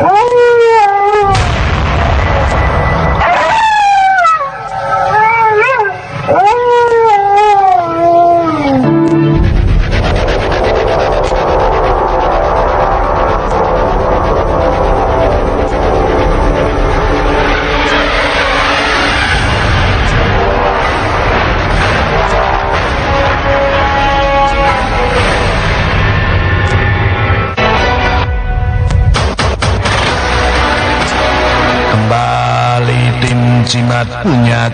Kembali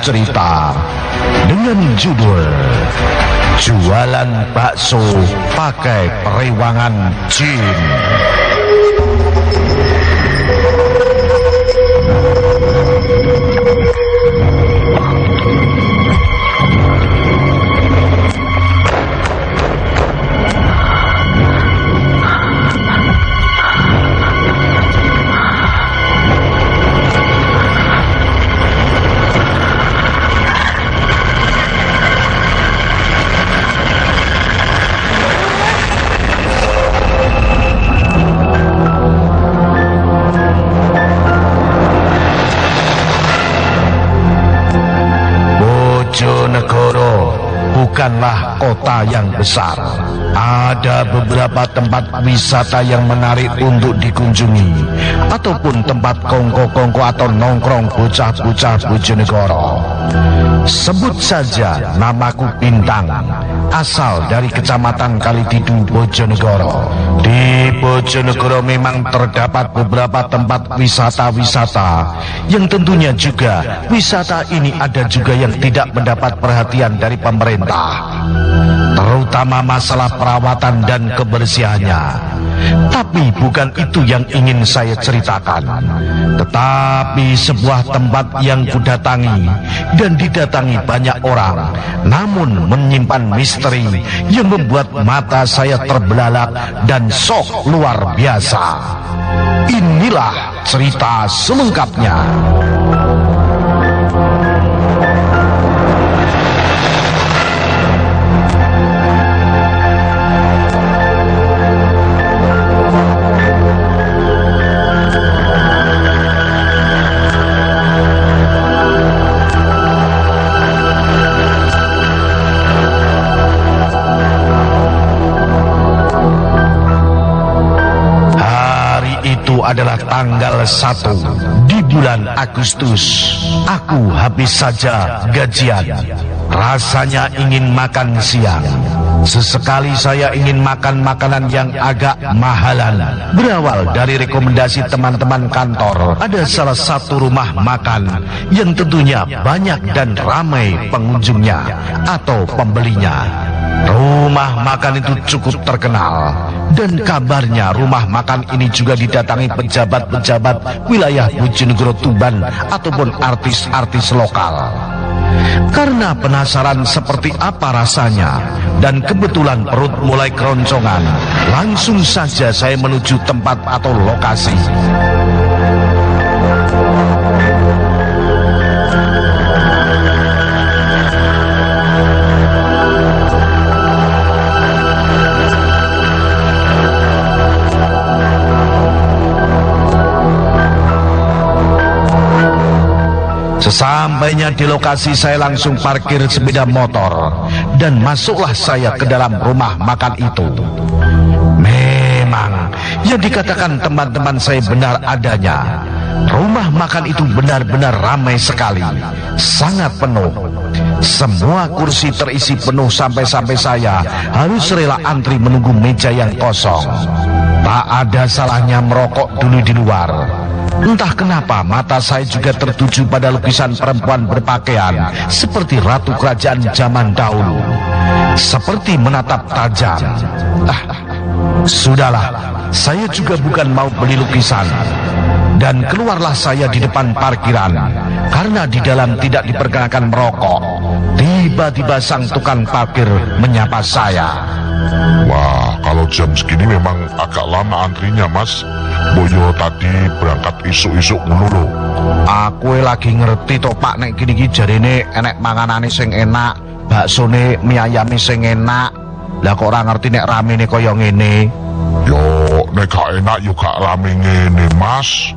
cerita dengan judul Jualan bakso pakai periwangan jin. Bojonegoro الشعر Ada beberapa tempat wisata yang menarik untuk dikunjungi ataupun tempat kongko-kongko atau nongkrong bocah-bocah Bojonegoro. Sebut saja namaku Bintang, asal dari Kecamatan Kalitidu Bojonegoro. Di Bojonegoro memang terdapat beberapa tempat wisata-wisata yang tentunya juga wisata ini ada juga yang tidak mendapat perhatian dari pemerintah terutama masalah perawatan dan kebersihannya. Tapi bukan itu yang ingin saya ceritakan. Tetapi sebuah tempat yang kudatangi dan didatangi banyak orang, namun menyimpan misteri yang membuat mata saya terbelalak dan sok luar biasa. Inilah cerita selengkapnya. Tanggal 1 di bulan Agustus. Aku habis saja gajian. Rasanya ingin makan siang. Sesekali saya ingin makan makanan yang agak mahalan. Berawal dari rekomendasi teman-teman kantor, ada salah satu rumah makan yang tentunya banyak dan ramai pengunjungnya atau pembelinya. Rumah makan itu cukup terkenal dan kabarnya rumah makan ini juga didatangi pejabat-pejabat wilayah Bojonegoro Tuban ataupun artis-artis lokal. Karena penasaran seperti apa rasanya dan kebetulan perut mulai keroncongan, langsung saja saya menuju tempat atau lokasi. Sesampainya di lokasi saya langsung parkir sepeda motor dan masuklah saya ke dalam rumah makan itu. Memang yang dikatakan teman-teman saya benar adanya. Rumah makan itu benar-benar ramai sekali, sangat penuh. Semua kursi terisi penuh sampai-sampai saya harus rela antri menunggu meja yang kosong. Tak ada salahnya merokok dulu di luar. Entah kenapa mata saya juga tertuju pada lukisan perempuan berpakaian seperti ratu kerajaan zaman dahulu. Seperti menatap tajam. Ah, sudahlah, saya juga bukan mau beli lukisan. Dan keluarlah saya di depan parkiran karena di dalam tidak diperkenakan merokok. Tiba-tiba sang tukang parkir menyapa saya. Wah, kalau jam segini memang agak lama antrinya, Mas. Boyo tadi berangkat isuk-isuk mulu loh. Aku lagi ngerti to Pak nek gini-gini jarine enek manganane sing enak, baksone mie ayame sing enak. Lah kok ora ngerti nek ramene kaya ngene. Yo, nek gak enak yo gak rame ngene, Mas.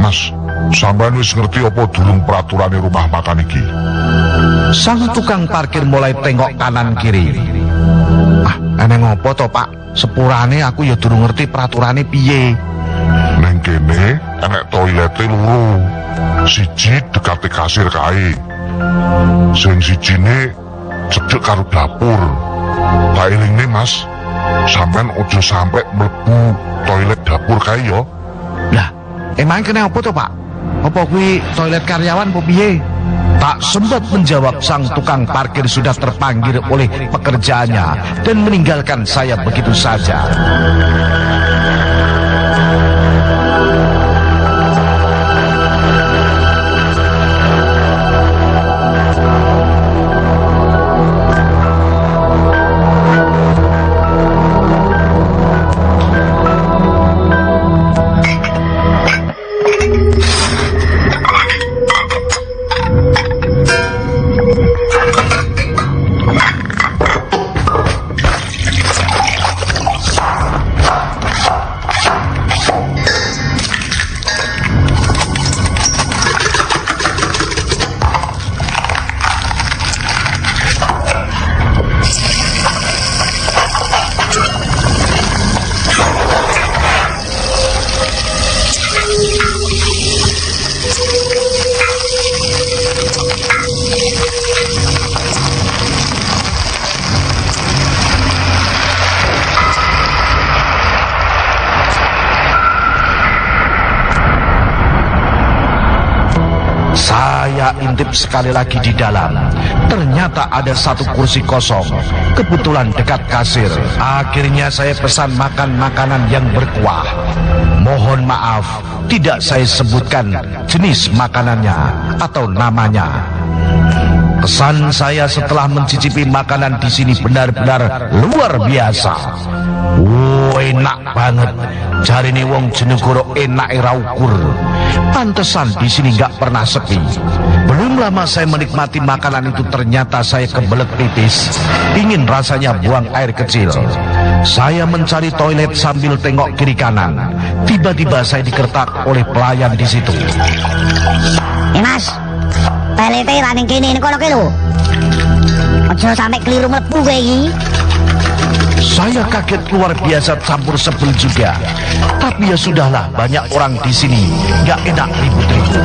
Mas, sampean wis ngerti apa durung peraturan rumah makan iki? Sang tukang parkir mulai tengok kanan kiri. Ah, eneng ngopo to, Pak? Sepurane aku ya durung ngerti peraturane piye. Neng kene enek toilete loro. Siji dekati kasir kae. Sing sijine cedek karo dapur. Tak elingne, Mas. Sampean ojo sampe mlebu toilet dapur kae yo. Lah, emang kena apa to, Pak? Apa kuwi toilet karyawan apa piye? Tak sempat menjawab sang tukang parkir sudah terpanggil oleh pekerjaannya dan meninggalkan saya begitu saja. Saya intip sekali lagi di dalam. Ternyata ada satu kursi kosong. Kebetulan dekat kasir. Akhirnya saya pesan makan makanan yang berkuah. Mohon maaf, tidak saya sebutkan jenis makanannya atau namanya. Kesan saya setelah mencicipi makanan di sini benar-benar luar biasa. Oh, enak banget. Jari nih wong jenegoro enak era ukur. Pantesan di sini nggak pernah sepi. Belum lama saya menikmati makanan itu ternyata saya kebelet pipis. Ingin rasanya buang air kecil. Saya mencari toilet sambil tengok kiri kanan. Tiba-tiba saya dikertak oleh pelayan di situ. Eh mas, pelete raning kene ini ke lho. Ojo sampe keliru mlebu kowe iki. Saya kaget luar biasa campur sebel juga. Tapi ya sudahlah, banyak orang di sini. Gak enak ribut-ribut.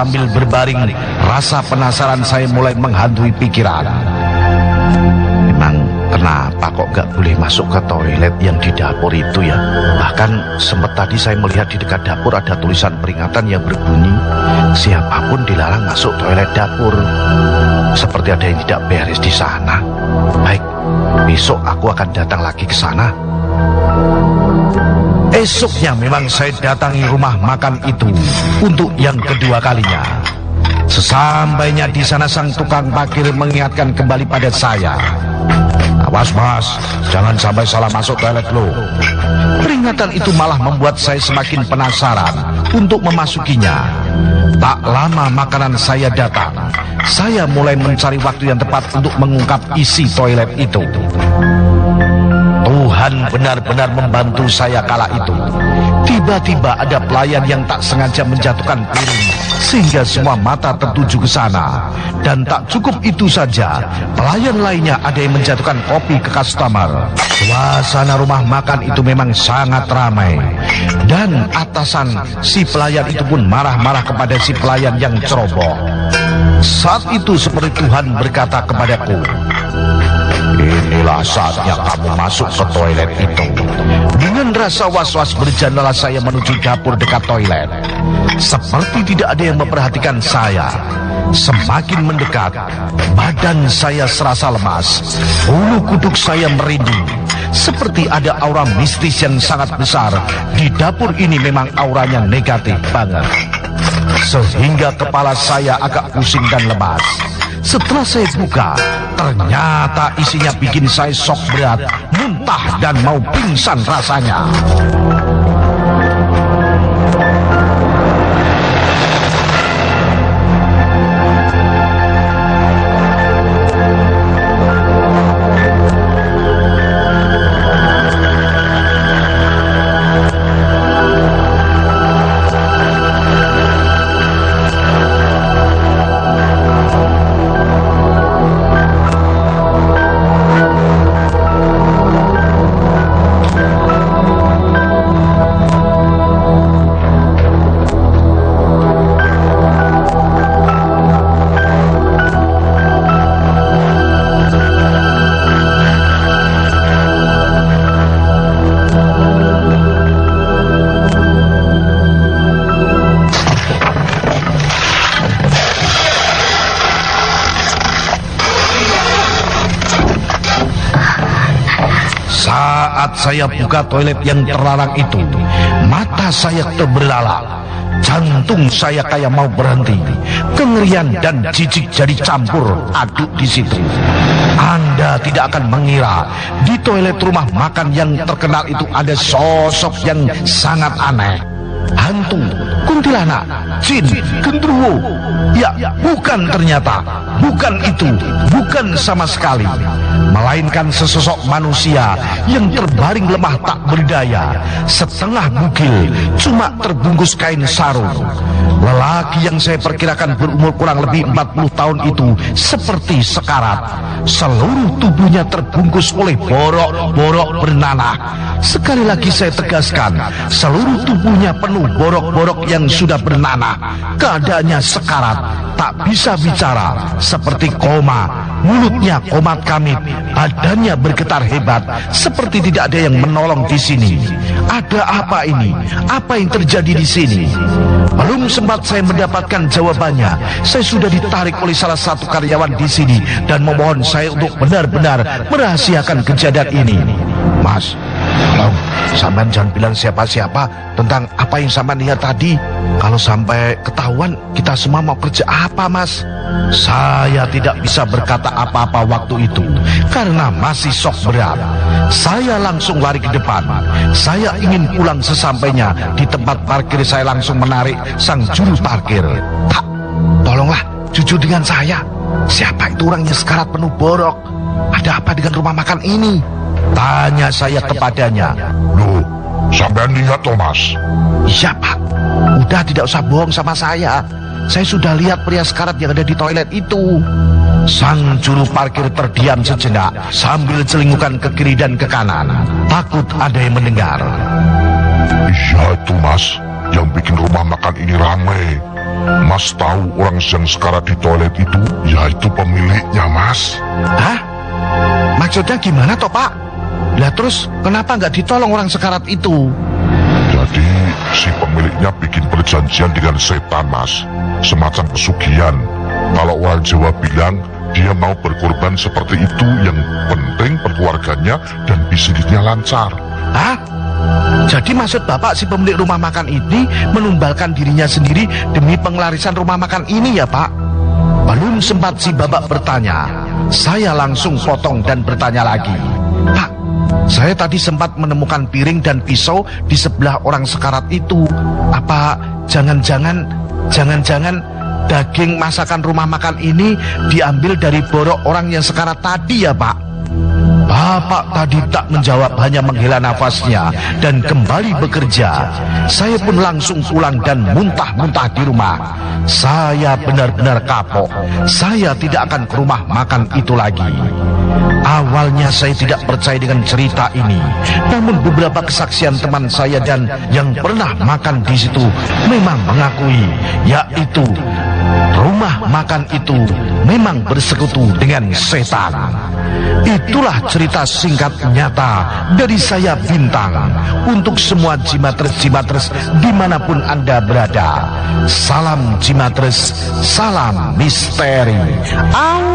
Sambil berbaring, rasa penasaran saya mulai menghantui pikiran. Memang kenapa kok gak boleh masuk ke toilet yang di dapur itu ya? Bahkan sempat tadi saya melihat di dekat dapur ada tulisan peringatan yang berbunyi, siapa pun dilarang masuk toilet dapur. Seperti ada yang tidak beres di sana. Baik, besok aku akan datang lagi ke sana. Esoknya memang saya datangi rumah makan itu untuk yang kedua kalinya. Sesampainya di sana sang tukang parkir mengingatkan kembali pada saya. Awas mas, jangan sampai salah masuk toilet lo. Peringatan itu malah membuat saya semakin penasaran untuk memasukinya. Tak lama makanan saya datang. Saya mulai mencari waktu yang tepat untuk mengungkap isi toilet itu. Tuhan benar-benar membantu saya kala itu. Tiba-tiba ada pelayan yang tak sengaja menjatuhkan piring sehingga semua mata tertuju ke sana. Dan tak cukup itu saja, pelayan lainnya ada yang menjatuhkan kopi ke customer. Suasana rumah makan itu memang sangat ramai. Dan atasan si pelayan itu pun marah-marah kepada si pelayan yang ceroboh. Saat itu seperti Tuhan berkata kepadaku, Inilah saatnya kamu masuk ke toilet itu. Dengan rasa was-was berjalanlah saya menuju dapur dekat toilet. Seperti tidak ada yang memperhatikan saya. Semakin mendekat, badan saya serasa lemas. Bulu kuduk saya merinding. Seperti ada aura mistis yang sangat besar. Di dapur ini memang auranya negatif banget. Sehingga kepala saya agak pusing dan lemas. Setelah saya buka, ternyata isinya bikin saya sok berat, muntah dan mau pingsan rasanya. Saya buka toilet yang terlarang itu, mata saya terbelalak. Jantung saya kayak mau berhenti. Kengerian dan jijik jadi campur aduk di situ. Anda tidak akan mengira di toilet rumah makan yang terkenal itu ada sosok yang sangat aneh. Hantu, kuntilanak, jin, gendruwo. Ya, bukan ternyata. Bukan itu. Bukan sama sekali. Melainkan sesosok manusia yang terbaring lemah tak berdaya. Setengah bugil, cuma terbungkus kain sarung. Lelaki yang saya perkirakan berumur kurang lebih 40 tahun itu seperti sekarat. Seluruh tubuhnya terbungkus oleh borok-borok bernanah. Sekali lagi saya tegaskan, seluruh tubuhnya penuh borok-borok yang sudah bernanah. Keadaannya sekarat, tak bisa bicara, seperti koma. Mulutnya komat kamit, badannya bergetar hebat, seperti tidak ada yang menolong di sini. Ada apa ini? Apa yang terjadi di sini? Belum sempat saya mendapatkan jawabannya, saya sudah ditarik oleh salah satu karyawan di sini dan memohon saya untuk benar-benar merahasiakan kejadian ini. Mas, tolong sampean jangan bilang siapa-siapa tentang apa yang sampean lihat tadi. Kalau sampai ketahuan, kita semua mau kerja apa, Mas? Saya tidak bisa berkata apa-apa waktu itu karena masih sok berat. Saya langsung lari ke depan. Saya ingin pulang sesampainya di tempat parkir saya langsung menarik sang juru parkir. Pak, tolonglah jujur dengan saya. Siapa itu orangnya sekarat penuh borok? Ada apa dengan rumah makan ini? Tanya saya kepadanya. Loh, sampean lihat Thomas. Iya pak, udah tidak usah bohong sama saya. Saya sudah lihat pria sekarat yang ada di toilet itu. Sang juru parkir terdiam sejenak sambil celingukan ke kiri dan ke kanan. Takut ada yang mendengar. Iya itu mas, yang bikin rumah makan ini ramai. Mas tahu orang yang sekarat di toilet itu, ya itu pemiliknya mas. Hah? Maksudnya gimana toh pak? Lah terus kenapa nggak ditolong orang sekarat itu? Jadi si pemiliknya bikin perjanjian dengan setan mas, semacam pesugihan. Kalau orang Jawa bilang dia mau berkorban seperti itu yang penting perkeluarganya dan bisnisnya lancar. Hah? Jadi maksud bapak si pemilik rumah makan ini menumbalkan dirinya sendiri demi pengelarisan rumah makan ini ya pak? Belum sempat si bapak bertanya, saya langsung potong dan bertanya lagi. Pak, saya tadi sempat menemukan piring dan pisau di sebelah orang sekarat itu. Apa jangan-jangan, jangan-jangan daging masakan rumah makan ini diambil dari borok orang yang sekarat tadi ya pak? Bapak tadi tak menjawab hanya menghela nafasnya dan kembali bekerja. Saya pun langsung pulang dan muntah-muntah di rumah. Saya benar-benar kapok. Saya tidak akan ke rumah makan itu lagi. Awalnya saya tidak percaya dengan cerita ini. Namun beberapa kesaksian teman saya dan yang pernah makan di situ memang mengakui yaitu rumah makan itu memang bersekutu dengan setan. Itulah cerita singkat nyata dari saya Bintang untuk semua Jimatres-Jimatres di mana pun Anda berada. Salam Jimatres, salam misteri. Au!